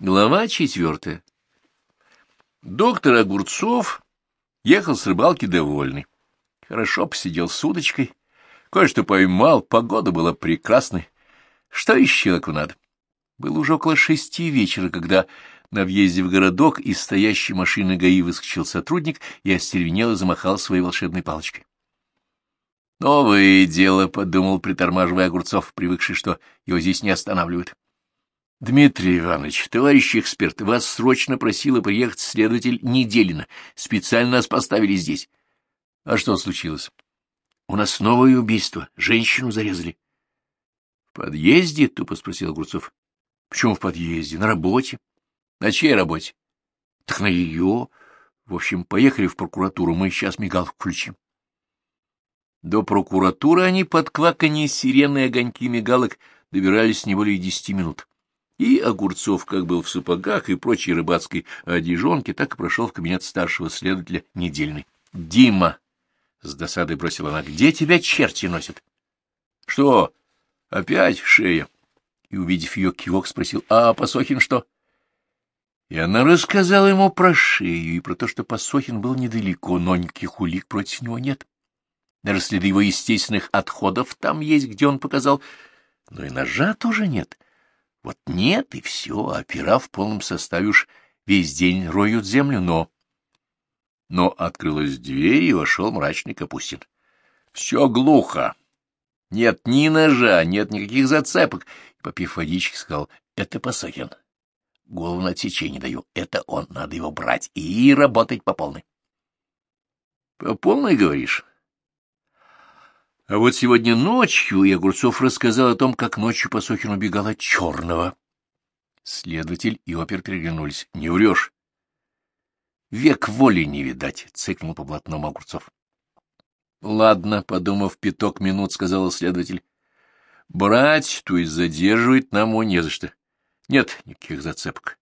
Глава четвертая. Доктор Огурцов ехал с рыбалки довольный. Хорошо посидел с удочкой, кое-что поймал, погода была прекрасной. Что еще человеку надо? Было уже около шести вечера, когда на въезде в городок из стоящей машины ГАИ выскочил сотрудник и остервенело замахал своей волшебной палочкой. «Новое дело», — подумал, притормаживая Огурцов, привыкший, что его здесь не останавливают. — Дмитрий Иванович, товарищ эксперт, вас срочно просила приехать следователь Неделина. Специально нас поставили здесь. — А что случилось? — У нас новое убийство. Женщину зарезали. — В подъезде? — тупо спросил Огурцов. — Почему в подъезде? На работе. — На чьей работе? — Так на ее. В общем, поехали в прокуратуру. Мы сейчас мигалку включим. До прокуратуры они под кваканье сирены и огоньки мигалок добирались не более десяти минут. И Огурцов, как был в сапогах и прочей рыбацкой одежонке, так и прошел в кабинет старшего следователя недельный. — Дима! — с досадой бросила она. — Где тебя черти носят? — Что? Опять шея? И, увидев ее кивок, спросил, — А Посохин что? И она рассказала ему про шею и про то, что Посохин был недалеко, но никаких улик против него нет. Даже следы его естественных отходов там есть, где он показал, но и ножа тоже нет. — вот нет, и все, опера в полном составе уж весь день роют землю, но... Но открылась дверь, и вошел мрачный Капустин. Все глухо. Нет ни ножа, нет никаких зацепок. попив водички, сказал, это Посохин. Голову на отсечение даю. Это он, надо его брать и работать по полной. — По полной, говоришь? А вот сегодня ночью и Огурцов рассказал о том, как ночью Посохин убегал от черного. Следователь и опер переглянулись. — Не врешь? — Век воли не видать, — цыкнул по блатному Огурцов. — Ладно, — подумав пяток минут, — сказал следователь. — Брать, то есть задерживать нам его не за что. Нет никаких зацепок.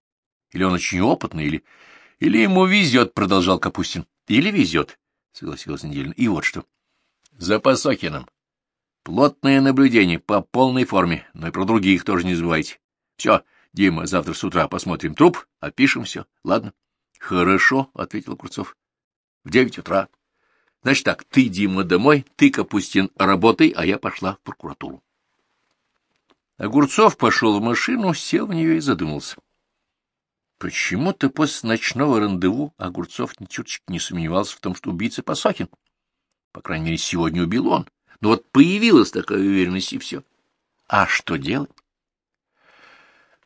Или он очень опытный, или... Или ему везет, — продолжал Капустин. — Или везет, — согласилась Недельна. — И вот что. — за Посокиным. Плотное наблюдение по полной форме, но и про других тоже не забывайте. Все, Дима, завтра с утра посмотрим труп, опишем все. Ладно? — Хорошо, — ответил Курцов. — В девять утра. Значит так, ты, Дима, домой, ты, Капустин, работай, а я пошла в прокуратуру. Огурцов пошел в машину, сел в нее и задумался. Почему-то после ночного рандеву Огурцов ни чуточки не сомневался в том, что убийца Посохин. По крайней мере, сегодня убил он. Но вот появилась такая уверенность, и все. А что делать?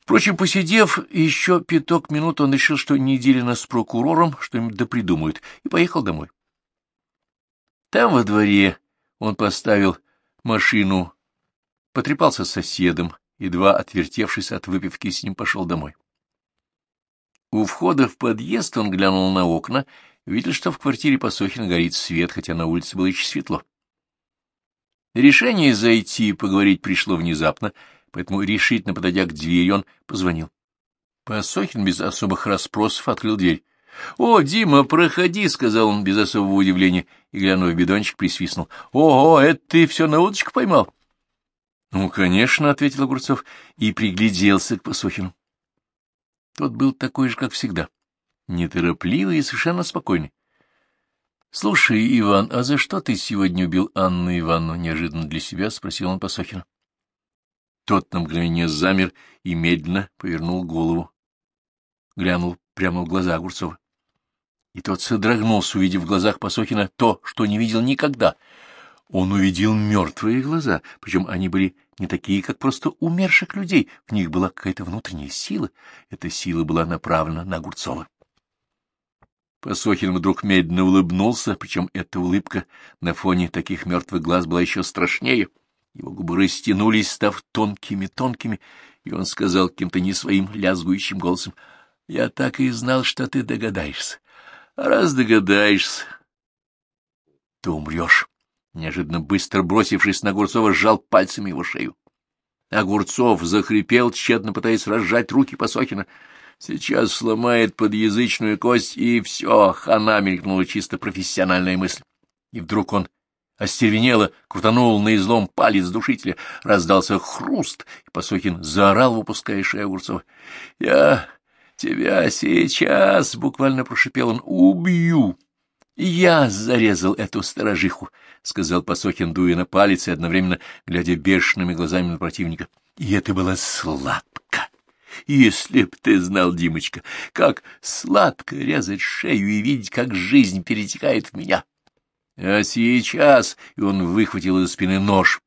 Впрочем, посидев еще пяток минут, он решил, что неделина с прокурором что-нибудь да придумают, и поехал домой. Там во дворе он поставил машину, потрепался с соседом, едва отвертевшись от выпивки, с ним пошел домой. У входа в подъезд он глянул на окна видел, что в квартире Посохина горит свет, хотя на улице было еще светло. Решение зайти и поговорить пришло внезапно, поэтому, решительно подойдя к двери, он позвонил. Посохин без особых расспросов открыл дверь. — О, Дима, проходи, — сказал он без особого удивления, и, глянув в бидончик, присвистнул. — Ого, это ты все на удочку поймал? — Ну, конечно, — ответил Огурцов и пригляделся к Посохину. Тот был такой же, как всегда неторопливый и совершенно спокойный. — Слушай, Иван, а за что ты сегодня убил Анну Ивановну? — неожиданно для себя спросил он Посохина. Тот на мгновение замер и медленно повернул голову. Глянул прямо в глаза Огурцова. И тот содрогнулся, увидев в глазах Посохина то, что не видел никогда. Он увидел мертвые глаза, причем они были не такие, как просто умерших людей. В них была какая-то внутренняя сила. Эта сила была направлена на Огурцова. Посохин вдруг медленно улыбнулся, причем эта улыбка на фоне таких мертвых глаз была еще страшнее. Его губы растянулись, став тонкими-тонкими, и он сказал каким-то не своим лязгующим голосом, — Я так и знал, что ты догадаешься. А раз догадаешься, то умрешь. Неожиданно быстро бросившись на Огурцова, сжал пальцами его шею. Огурцов захрипел, тщетно пытаясь разжать руки Посохина. Сейчас сломает подъязычную кость, и все, хана мелькнула чисто профессиональная мысль. И вдруг он остервенело крутанул на излом палец душителя, раздался хруст, и Посохин заорал, выпуская шею Огурцова. — Я тебя сейчас, — буквально прошипел он, — убью. — Я зарезал эту сторожиху, — сказал Посохин, дуя на палец и одновременно глядя бешеными глазами на противника. — И это было сладко. Если б ты знал, Димочка, как сладко резать шею и видеть, как жизнь перетекает в меня. А сейчас... И он выхватил из спины нож.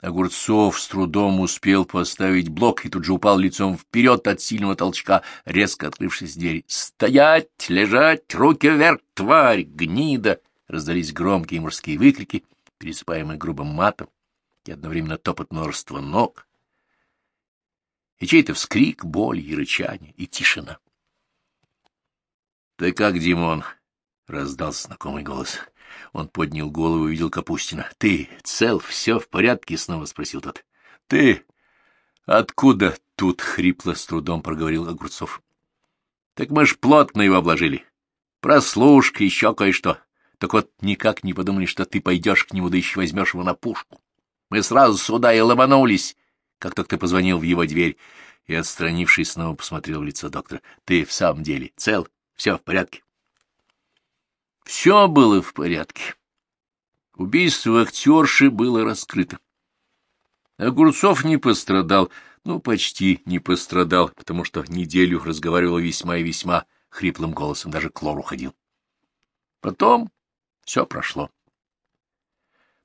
Огурцов с трудом успел поставить блок и тут же упал лицом вперед от сильного толчка, резко открывшись двери. «Стоять! Лежать! Руки вверх! Тварь! Гнида!» Раздались громкие мужские выкрики, пересыпаемые грубым матом, и одновременно топот множества ног, и чей-то вскрик, боль и рычание, и тишина. — Ты как, Димон? — раздался знакомый голос. Он поднял голову и увидел Капустина. — Ты цел, все в порядке? — снова спросил тот. — Ты откуда тут? — хрипло с трудом проговорил Огурцов. — Так мы ж плотно его обложили. Прослушка, еще кое-что. Так вот никак не подумали, что ты пойдешь к нему, да еще возьмешь его на пушку. Мы сразу сюда и ломанулись, как только ты позвонил в его дверь. И, отстранившись, снова посмотрел в лицо доктора. — Ты в самом деле цел? Все в порядке? Все было в порядке. Убийство актерши было раскрыто. Огурцов не пострадал, ну, почти не пострадал, потому что неделю разговаривал весьма и весьма хриплым голосом, даже к лору ходил. Потом все прошло.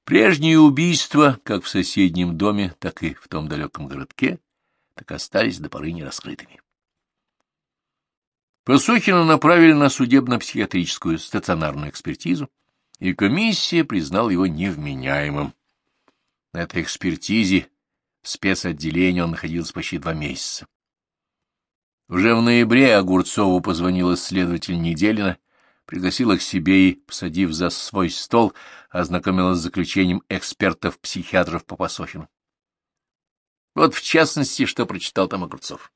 Прежние убийства, как в соседнем доме, так и в том далеком городке, так остались до поры нераскрытыми. Посухина направили на судебно-психиатрическую стационарную экспертизу, и комиссия признала его невменяемым. На этой экспертизе в спецотделении он находился почти два месяца. Уже в ноябре Огурцову позвонила следователь Неделина, пригласила к себе и, посадив за свой стол, ознакомила с заключением экспертов-психиатров по Посохину. Вот в частности, что прочитал там Огурцов.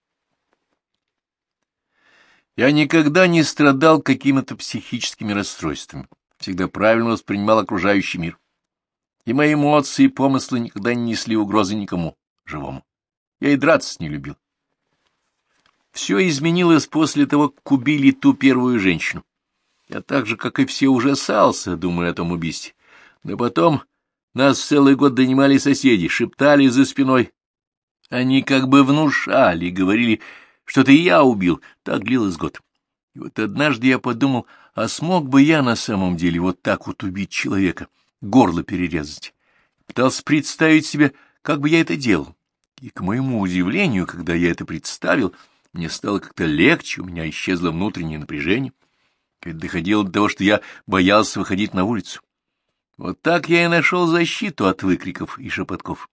Я никогда не страдал какими-то психическими расстройствами, всегда правильно воспринимал окружающий мир. И мои эмоции и помыслы никогда не несли угрозы никому живому. Я и драться не любил. Все изменилось после того, как убили ту первую женщину. Я так же, как и все, ужасался, думая о том убийстве. Но потом нас целый год донимали соседи, шептали за спиной. Они как бы внушали, говорили, что-то и я убил. Так длилось год. И вот однажды я подумал, а смог бы я на самом деле вот так вот убить человека, горло перерезать? Пытался представить себе, как бы я это делал. И, к моему удивлению, когда я это представил, мне стало как-то легче, у меня исчезло внутреннее напряжение. Это доходило до того, что я боялся выходить на улицу. Вот так я и нашел защиту от выкриков и шепотков.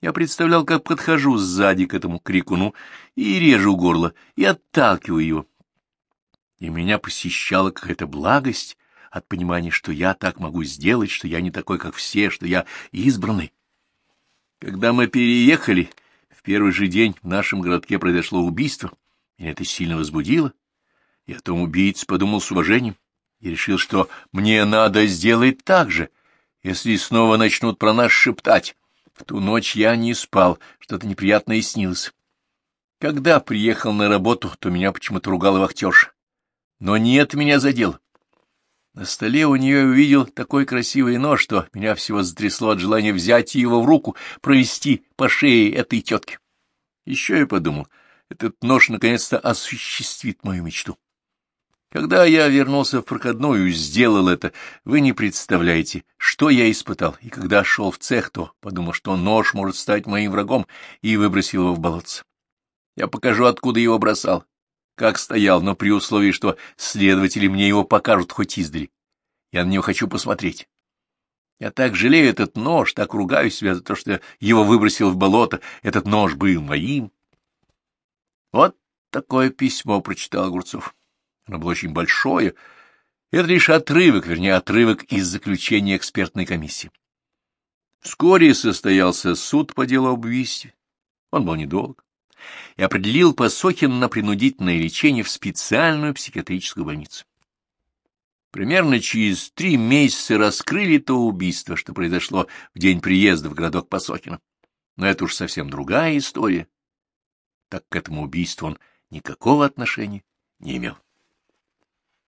Я представлял, как подхожу сзади к этому крикуну и режу горло, и отталкиваю его. И меня посещала какая-то благость от понимания, что я так могу сделать, что я не такой, как все, что я избранный. Когда мы переехали, в первый же день в нашем городке произошло убийство, и это сильно возбудило. Я о том убийце подумал с уважением и решил, что мне надо сделать так же, если снова начнут про нас шептать. В ту ночь я не спал, что-то неприятное снилось. Когда приехал на работу, то меня почему-то ругала вахтерша. Но нет меня задел. На столе у нее увидел такой красивый нож, что меня всего затрясло от желания взять его в руку, провести по шее этой тетки. Еще я подумал, этот нож наконец-то осуществит мою мечту. Когда я вернулся в проходную сделал это, вы не представляете, что я испытал. И когда шел в цех, то подумал, что нож может стать моим врагом, и выбросил его в болотце. Я покажу, откуда его бросал, как стоял, но при условии, что следователи мне его покажут хоть издали. Я на него хочу посмотреть. Я так жалею этот нож, так ругаю себя за то, что я его выбросил в болото. Этот нож был моим. Вот такое письмо прочитал Огурцов. Оно было очень большое. Это лишь отрывок, вернее, отрывок из заключения экспертной комиссии. Вскоре состоялся суд по делу об убийстве. Он был недолг и определил Посохин на принудительное лечение в специальную психиатрическую больницу. Примерно через три месяца раскрыли то убийство, что произошло в день приезда в городок Посохина. Но это уж совсем другая история. Так к этому убийству он никакого отношения не имел.